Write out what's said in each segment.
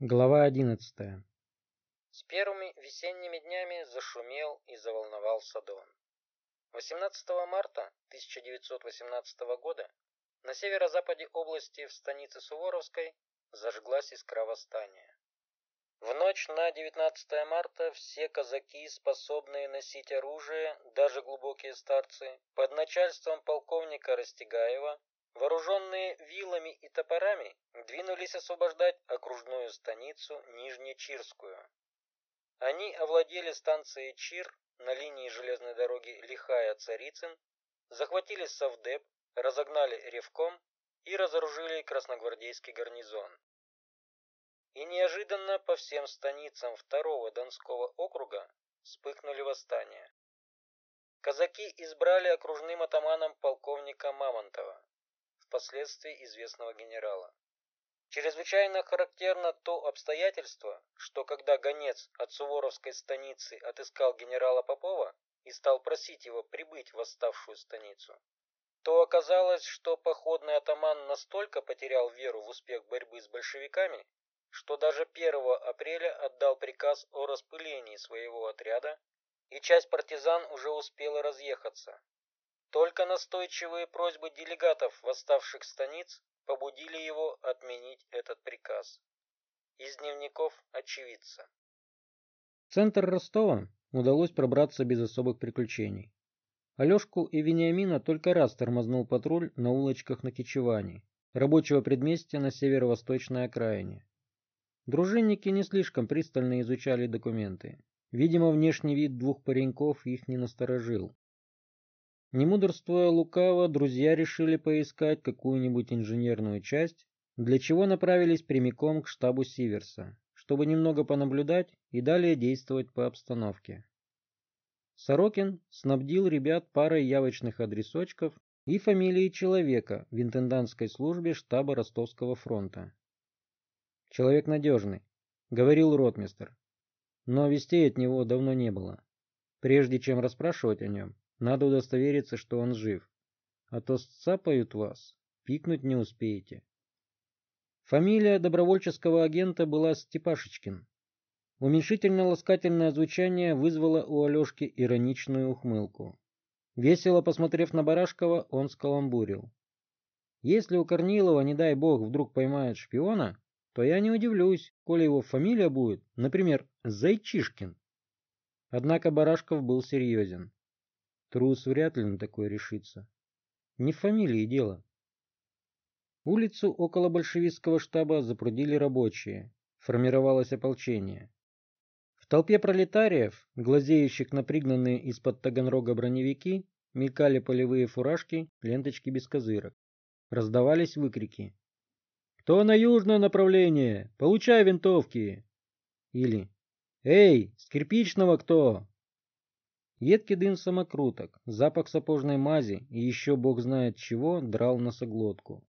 Глава одиннадцатая. С первыми весенними днями зашумел и заволновался Дон. 18 марта 1918 года на северо-западе области в станице Суворовской зажглась искра восстания. В ночь на 19 марта все казаки, способные носить оружие, даже глубокие старцы, под начальством полковника Растегаева, вооруженные вилами и топорами, двинулись освобождать окружную станицу Нижнечирскую. Они овладели станцией Чир на линии железной дороги Лихая-Царицын, захватили Совдеп, разогнали Ревком и разоружили красногвардейский гарнизон. И неожиданно по всем станицам второго Донского округа вспыхнули восстания. Казаки избрали окружным атаманом полковника Мамонтова, впоследствии известного генерала. Чрезвычайно характерно то обстоятельство, что когда гонец от Суворовской станицы отыскал генерала Попова и стал просить его прибыть в восставшую станицу, то оказалось, что походный атаман настолько потерял веру в успех борьбы с большевиками, что даже 1 апреля отдал приказ о распылении своего отряда, и часть партизан уже успела разъехаться. Только настойчивые просьбы делегатов восставших станиц побудили его отменить этот приказ. Из дневников очевидца. В центр Ростова удалось пробраться без особых приключений. Алешку и Вениамина только раз тормознул патруль на улочках на Кичеване, рабочего предместья на северо-восточной окраине. Дружинники не слишком пристально изучали документы. Видимо, внешний вид двух пареньков их не насторожил. Не мудрствуя лукаво, друзья решили поискать какую-нибудь инженерную часть, для чего направились прямиком к штабу Сиверса, чтобы немного понаблюдать и далее действовать по обстановке. Сорокин снабдил ребят парой явочных адресочков и фамилией человека в интендантской службе штаба Ростовского фронта. Человек надежный, говорил ротмистр. Но вестей от него давно не было. Прежде чем расспрашивать о нем, надо удостовериться, что он жив. А то сцапают вас, пикнуть не успеете. Фамилия добровольческого агента была Степашечкин. Уменьшительно-ласкательное звучание вызвало у Алешки ироничную ухмылку. Весело посмотрев на Барашкова, он скаламбурил. Если у Корнилова, не дай бог, вдруг поймают шпиона, то я не удивлюсь, коли его фамилия будет, например, Зайчишкин. Однако Барашков был серьезен. Трус вряд ли на такое решится. Не в фамилии дело. Улицу около большевистского штаба запрудили рабочие. Формировалось ополчение. В толпе пролетариев, глазеющих на пригнанные из-под Таганрога броневики, мелькали полевые фуражки, ленточки без козырок. Раздавались выкрики. «Кто на южное направление? Получай винтовки!» Или «Эй, с кирпичного кто?» Едкий дым самокруток, запах сапожной мази и еще бог знает чего драл носоглотку.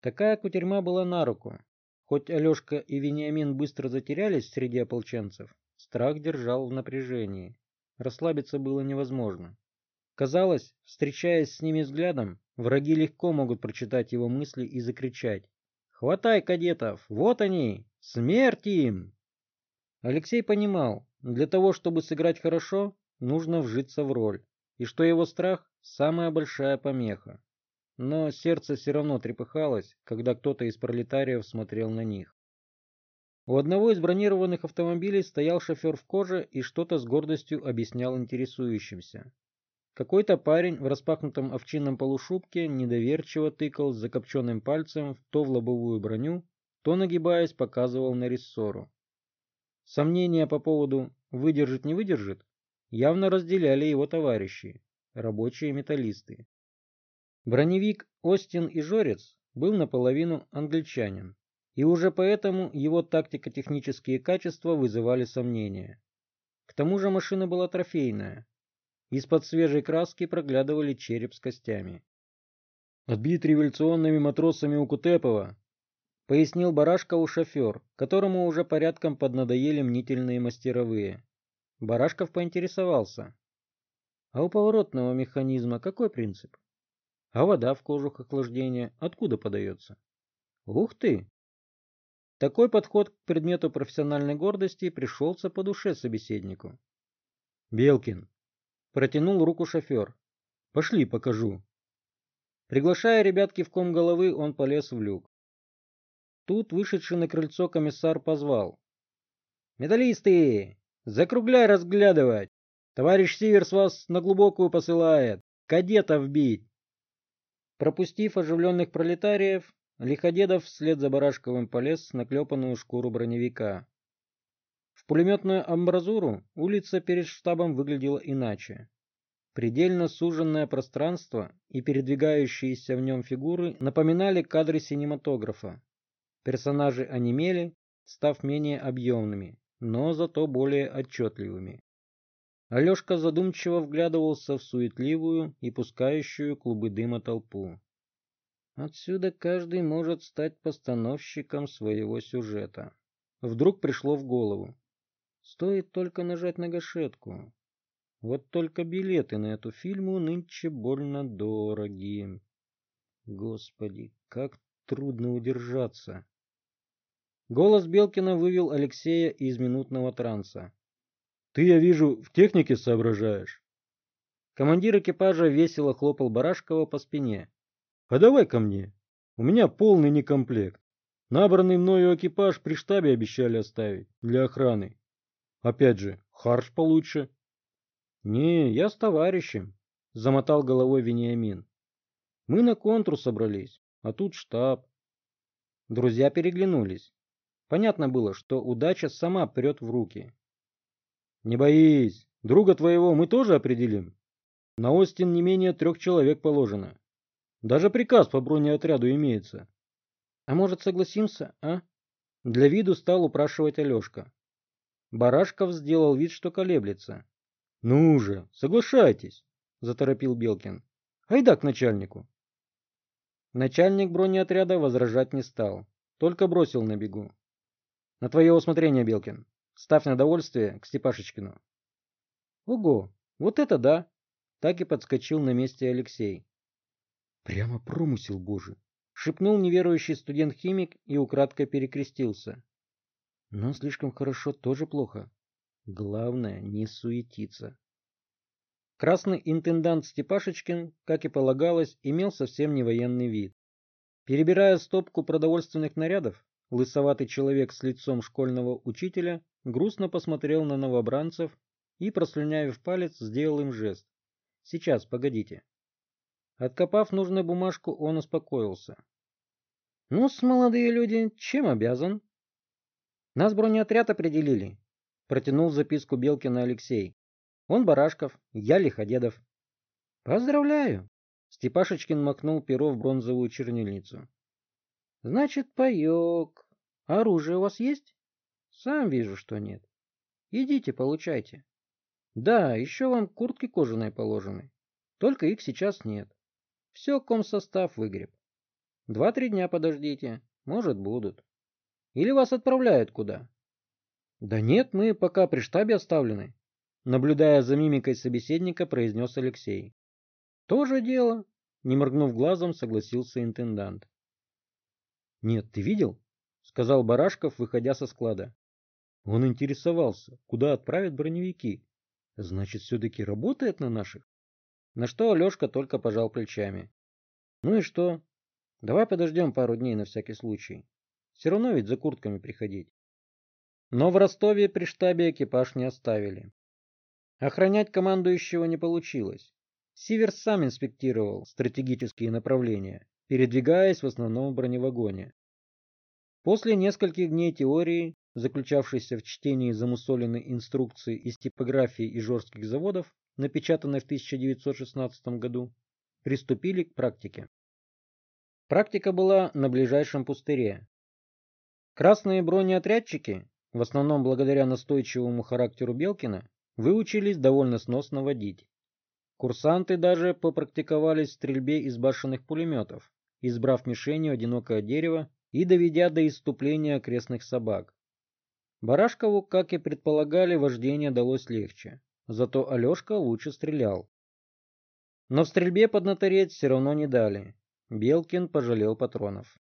Такая кутерьма была на руку. Хоть Алешка и Вениамин быстро затерялись среди ополченцев, страх держал в напряжении. Расслабиться было невозможно. Казалось, встречаясь с ними взглядом, враги легко могут прочитать его мысли и закричать Хватай кадетов! Вот они! Смерть им!» Алексей понимал, для того, чтобы сыграть хорошо, нужно вжиться в роль, и что его страх – самая большая помеха. Но сердце все равно трепыхалось, когда кто-то из пролетариев смотрел на них. У одного из бронированных автомобилей стоял шофер в коже и что-то с гордостью объяснял интересующимся. Какой-то парень в распахнутом овчинном полушубке недоверчиво тыкал закопченным пальцем то в лобовую броню, то, нагибаясь, показывал на рессору. Сомнения по поводу «выдержит, не выдержит» явно разделяли его товарищи, рабочие металлисты. Броневик Остин и Жорец был наполовину англичанин, и уже поэтому его тактико-технические качества вызывали сомнения. К тому же машина была трофейная, из-под свежей краски проглядывали череп с костями. «Отбит революционными матросами у Кутепова», — пояснил Барашкову шофер, которому уже порядком поднадоели мнительные мастеровые. Барашков поинтересовался. «А у поворотного механизма какой принцип? А вода в кожух охлаждения откуда подается?» «Ух ты!» Такой подход к предмету профессиональной гордости пришелся по душе собеседнику. «Белкин!» — протянул руку шофер. «Пошли, покажу». Приглашая ребят кивком головы, он полез в люк. Тут вышедший на крыльцо комиссар позвал. «Медалисты! Закругляй разглядывать! Товарищ Сиверс вас на глубокую посылает! Кадетов бить!» Пропустив оживленных пролетариев, Лиходедов вслед за Барашковым полез на клепанную шкуру броневика. В пулеметную амбразуру улица перед штабом выглядела иначе. Предельно суженное пространство и передвигающиеся в нем фигуры напоминали кадры синематографа. Персонажи онемели, став менее объемными, но зато более отчетливыми. Алешка задумчиво вглядывался в суетливую и пускающую клубы дыма толпу. Отсюда каждый может стать постановщиком своего сюжета. Вдруг пришло в голову. Стоит только нажать на гашетку. Вот только билеты на эту фильму нынче больно дороги. Господи, как трудно удержаться. Голос Белкина вывел Алексея из минутного транса. «Ты, я вижу, в технике соображаешь». Командир экипажа весело хлопал Барашкова по спине. А давай ко мне. У меня полный некомплект. Набранный мною экипаж при штабе обещали оставить для охраны. Опять же, харш получше. Не, я с товарищем, замотал головой Вениамин. Мы на контур собрались, а тут штаб. Друзья переглянулись. Понятно было, что удача сама прет в руки. Не боись, друга твоего мы тоже определим. На Остин не менее трех человек положено. Даже приказ по бронеотряду имеется. А может, согласимся, а? Для виду стал упрашивать Алешка. Барашков сделал вид, что колеблется. Ну же, соглашайтесь, заторопил Белкин. Айда к начальнику. Начальник бронеотряда возражать не стал, только бросил на бегу. На твое усмотрение, Белкин. Ставь на довольствие к Степашечкину. Ого, вот это да! Так и подскочил на месте Алексей. Прямо промысел божий, шепнул неверующий студент-химик и украдкой перекрестился. Но слишком хорошо тоже плохо. Главное не суетиться. Красный интендант Степашечкин, как и полагалось, имел совсем не военный вид. Перебирая стопку продовольственных нарядов, лысоватый человек с лицом школьного учителя грустно посмотрел на новобранцев и, прослюнявив палец, сделал им жест. «Сейчас, погодите». Откопав нужную бумажку, он успокоился. ну с молодые люди, чем обязан?» «Нас бронеотряд определили», — протянул записку Белкина Алексей. «Он Барашков, я Лиходедов». «Поздравляю!» — Степашечкин макнул перо в бронзовую чернильницу. «Значит, паек. Оружие у вас есть?» «Сам вижу, что нет. Идите, получайте. Да, еще вам куртки кожаные положены. Только их сейчас нет. Все комсостав выгреб. Два-три дня подождите, может будут. Или вас отправляют куда? Да нет, мы пока при штабе оставлены. Наблюдая за мимикой собеседника, произнес Алексей. Тоже дело, не моргнув глазом, согласился интендант. Нет, ты видел? Сказал Барашков, выходя со склада. Он интересовался, куда отправят броневики. Значит, все-таки работает на наших? На что Алешка только пожал плечами. Ну и что? Давай подождем пару дней на всякий случай. Все равно ведь за куртками приходить. Но в Ростове при штабе экипаж не оставили. Охранять командующего не получилось. Сиверс сам инспектировал стратегические направления, передвигаясь в основном в броневагоне. После нескольких дней теории, заключавшейся в чтении замусоленной инструкции из типографии и жестких заводов, напечатанной в 1916 году, приступили к практике. Практика была на ближайшем пустыре. Красные бронеотрядчики, в основном благодаря настойчивому характеру Белкина, выучились довольно сносно водить. Курсанты даже попрактиковались в стрельбе из башенных пулеметов, избрав мишенью одинокое дерево и доведя до иступления окрестных собак. Барашкову, как и предполагали, вождение далось легче. Зато Алешка лучше стрелял. Но в стрельбе поднатореть все равно не дали. Белкин пожалел патронов.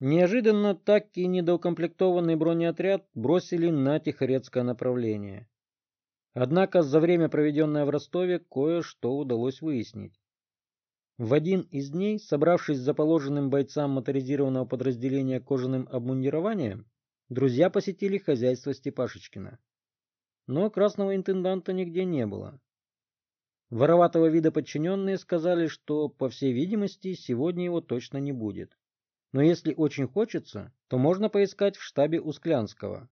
Неожиданно так и недоукомплектованный бронеотряд бросили на Тихорецкое направление. Однако за время, проведенное в Ростове, кое-что удалось выяснить. В один из дней, собравшись за положенным бойцам моторизированного подразделения кожаным обмундированием, друзья посетили хозяйство Степашечкина. Но красного интенданта нигде не было. Вороватого вида подчиненные сказали, что, по всей видимости, сегодня его точно не будет. Но если очень хочется, то можно поискать в штабе Усклянского.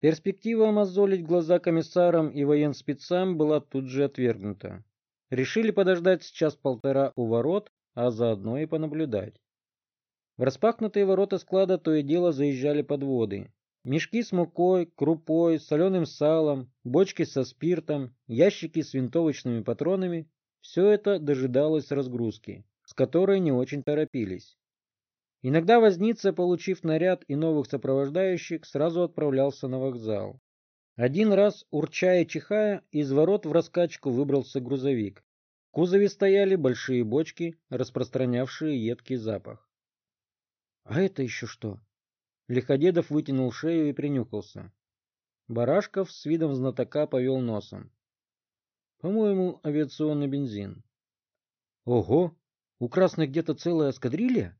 Перспектива мозолить глаза комиссарам и военспецам была тут же отвергнута. Решили подождать час-полтора у ворот, а заодно и понаблюдать. В распахнутые ворота склада то и дело заезжали подводы. Мешки с мукой, крупой, соленым салом, бочки со спиртом, ящики с винтовочными патронами – все это дожидалось разгрузки, с которой не очень торопились. Иногда возница, получив наряд и новых сопровождающих, сразу отправлялся на вокзал. Один раз, урчая и чихая, из ворот в раскачку выбрался грузовик. В кузове стояли большие бочки, распространявшие едкий запах. — А это еще что? Лиходедов вытянул шею и принюхался. Барашков с видом знатока повел носом. — По-моему, авиационный бензин. — Ого! У красных где-то целая эскадрилья?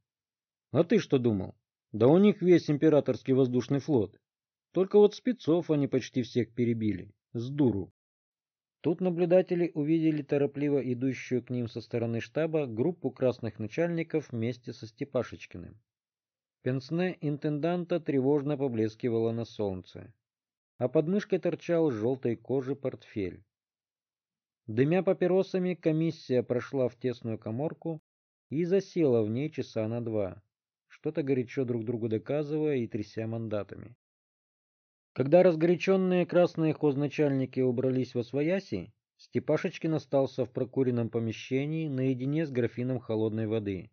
А ты что думал? Да у них весь императорский воздушный флот. Только вот спецов они почти всех перебили. С дуру. Тут наблюдатели увидели торопливо идущую к ним со стороны штаба группу красных начальников вместе со Степашечкиным. Пенсне интенданта тревожно поблескивало на солнце, а под мышкой торчал желтой кожи портфель. Дымя папиросами, комиссия прошла в тесную коморку и засела в ней часа на два, что-то горячо друг другу доказывая и тряся мандатами. Когда разгоряченные красные хозначальники убрались во свояси, Степашечкин остался в прокуренном помещении наедине с графином холодной воды.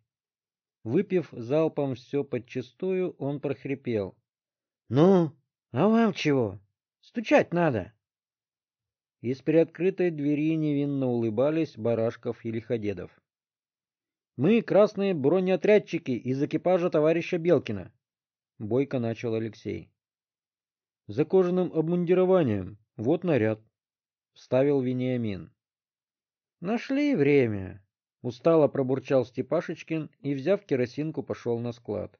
Выпив залпом все подчистую, он прохрипел. — Ну, а вам чего? Стучать надо. Из приоткрытой двери невинно улыбались Барашков и Лиходедов. — Мы красные бронеотрядчики из экипажа товарища Белкина, — бойко начал Алексей. — За кожаным обмундированием. Вот наряд, — вставил Вениамин. — Нашли время, Устало пробурчал Степашечкин и, взяв керосинку, пошел на склад.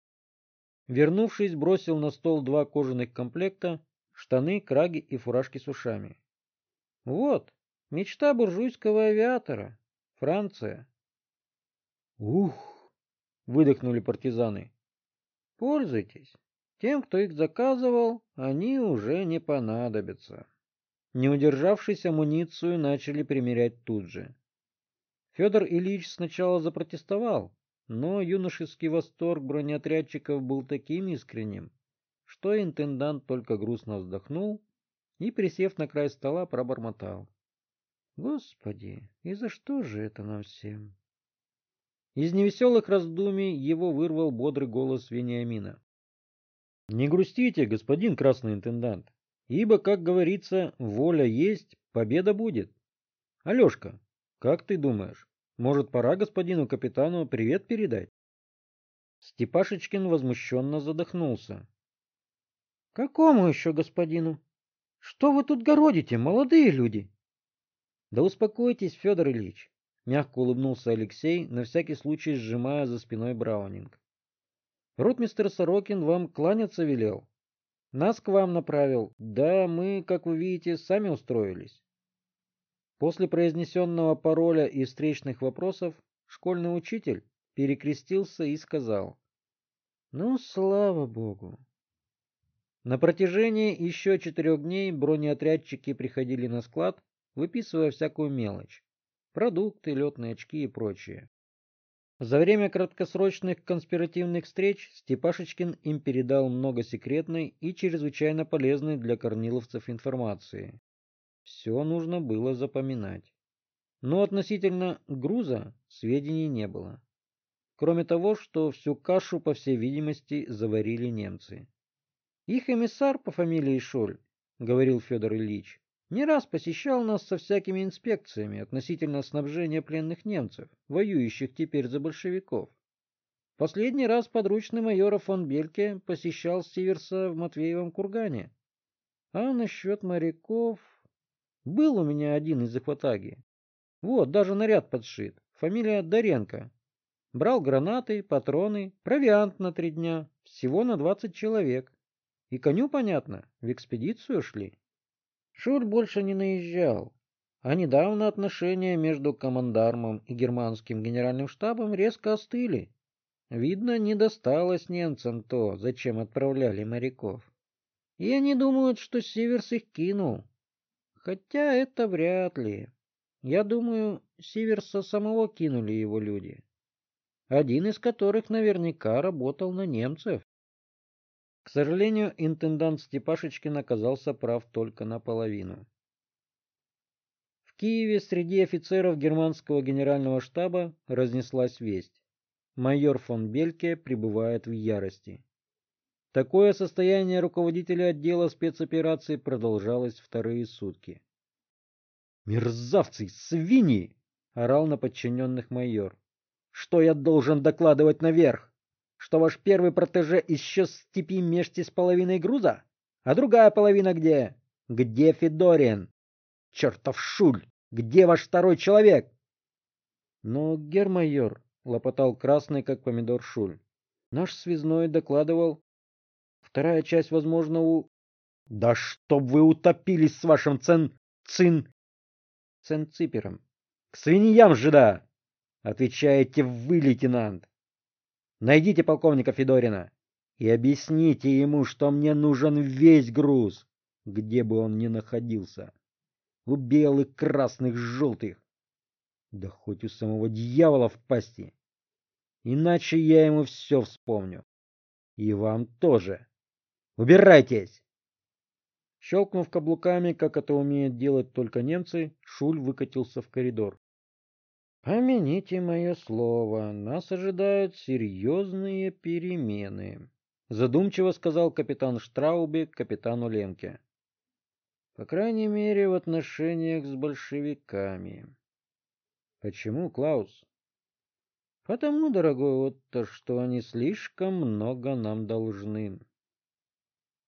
Вернувшись, бросил на стол два кожаных комплекта, штаны, краги и фуражки с ушами. Вот, мечта буржуйского авиатора. Франция. Ух! Выдохнули партизаны. Пользуйтесь. Тем, кто их заказывал, они уже не понадобятся. Не удержавшись, амуницию начали примерять тут же. Федор Ильич сначала запротестовал, но юношеский восторг бронеотрядчиков был таким искренним, что интендант только грустно вздохнул и, присев на край стола, пробормотал. «Господи, и за что же это нам всем?» Из невеселых раздумий его вырвал бодрый голос Вениамина. «Не грустите, господин красный интендант, ибо, как говорится, воля есть, победа будет. Алешка, как ты думаешь, может, пора господину капитану привет передать? Степашечкин возмущенно задохнулся. — Какому еще господину? Что вы тут городите, молодые люди? — Да успокойтесь, Федор Ильич, — мягко улыбнулся Алексей, на всякий случай сжимая за спиной Браунинг. — Ротмистер Сорокин вам кланяться велел. Нас к вам направил. Да, мы, как вы видите, сами устроились. После произнесенного пароля и встречных вопросов школьный учитель перекрестился и сказал «Ну, слава богу!». На протяжении еще четырех дней бронеотрядчики приходили на склад, выписывая всякую мелочь – продукты, летные очки и прочее. За время краткосрочных конспиративных встреч Степашечкин им передал много секретной и чрезвычайно полезной для корниловцев информации. Все нужно было запоминать. Но относительно груза сведений не было. Кроме того, что всю кашу, по всей видимости, заварили немцы. Их эмиссар по фамилии Шоль, говорил Федор Ильич, не раз посещал нас со всякими инспекциями относительно снабжения пленных немцев, воюющих теперь за большевиков. Последний раз подручный майора фон Бельке посещал Сиверса в Матвеевом кургане. А насчет моряков... Был у меня один из их. Вот, даже наряд подшит. Фамилия Доренко. Брал гранаты, патроны, провиант на три дня. Всего на двадцать человек. И коню, понятно, в экспедицию шли. Шуль больше не наезжал. А недавно отношения между командармом и германским генеральным штабом резко остыли. Видно, не досталось немцам то, зачем отправляли моряков. И они думают, что Сиверс их кинул. Хотя это вряд ли. Я думаю, Сиверса самого кинули его люди. Один из которых наверняка работал на немцев. К сожалению, интендант Степашечкин оказался прав только наполовину. В Киеве среди офицеров германского генерального штаба разнеслась весть. Майор фон Бельке пребывает в ярости. Такое состояние руководителя отдела спецопераций продолжалось вторые сутки. «Мерзавцы! Свиньи!» — орал на подчиненных майор. «Что я должен докладывать наверх? Что ваш первый протеже исчез в степи вместе с половиной груза? А другая половина где? Где Федорин? Чертов шуль! Где ваш второй человек?» «Но, гермайор», — лопотал красный, как помидор шуль, — «наш связной докладывал, Вторая часть, возможно, у... Да чтоб вы утопились с вашим цен... цин... ценципером. К свиньям же да! Отвечаете вы, лейтенант. Найдите полковника Федорина и объясните ему, что мне нужен весь груз, где бы он ни находился. У белых, красных, желтых. Да хоть у самого дьявола в пасти. Иначе я ему все вспомню. И вам тоже. Убирайтесь!» Щелкнув каблуками, как это умеют делать только немцы, Шуль выкатился в коридор. «Помяните мое слово, нас ожидают серьезные перемены», — задумчиво сказал капитан Штрауби капитану Ленке. «По крайней мере, в отношениях с большевиками». «Почему, Клаус?» «Потому, дорогой Отто, что они слишком много нам должны».